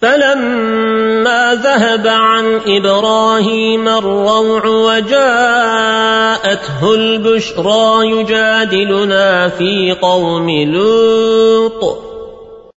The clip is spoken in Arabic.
فلما ذهب عن إبراهيم الروع وجاءته البشرى يجادلنا في قوم لوط.